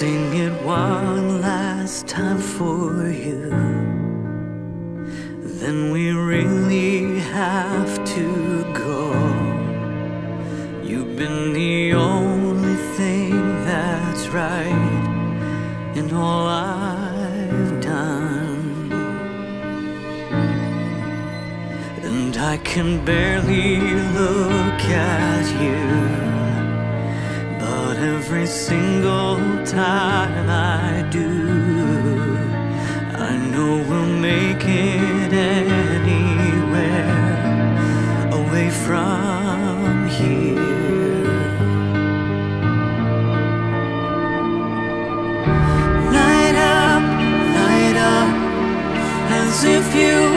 sing it one last time for you. Then we really have to go. You've been the only thing that's right in all I've done. And I can barely look at you every single time I do. I know we'll make it anywhere away from here. Light up, light up, as if you.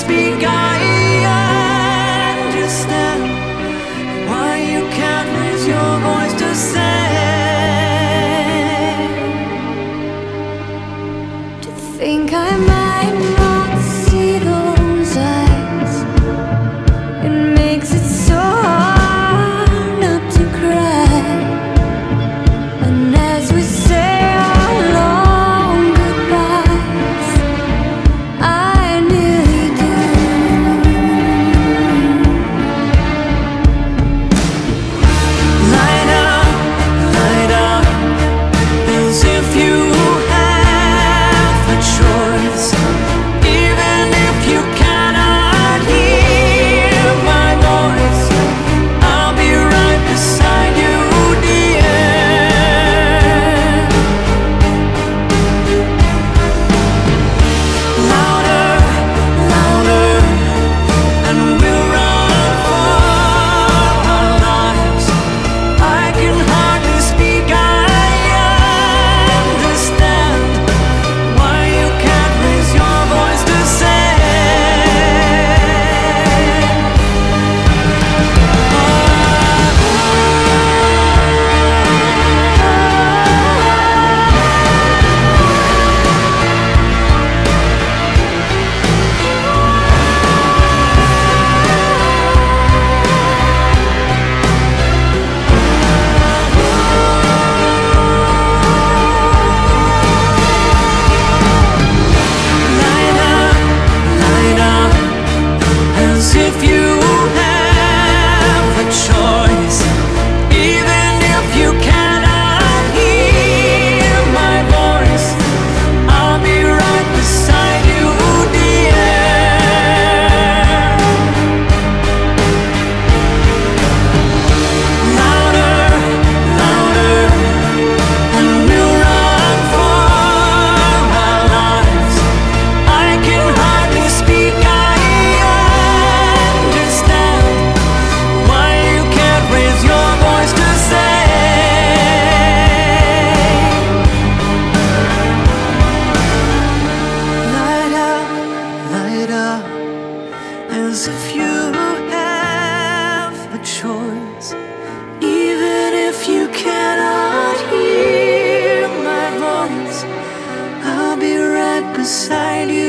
speak. beside you.